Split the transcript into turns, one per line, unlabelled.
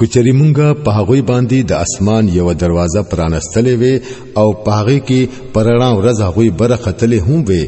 کچری مونږه په هغه باندې د اسمان یو دروازه پرانستلې وي او په هغه کې پرړاو رضا غوي برخه تلې هم وي